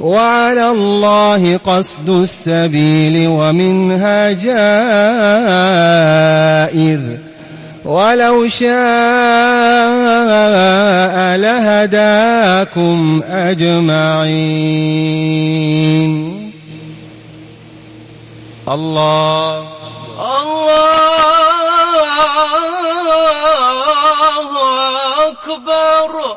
وعلى الله قصد السبيل ومنها جائر. ولو شاء لهداكم أجمعين. الله. الله أكبر.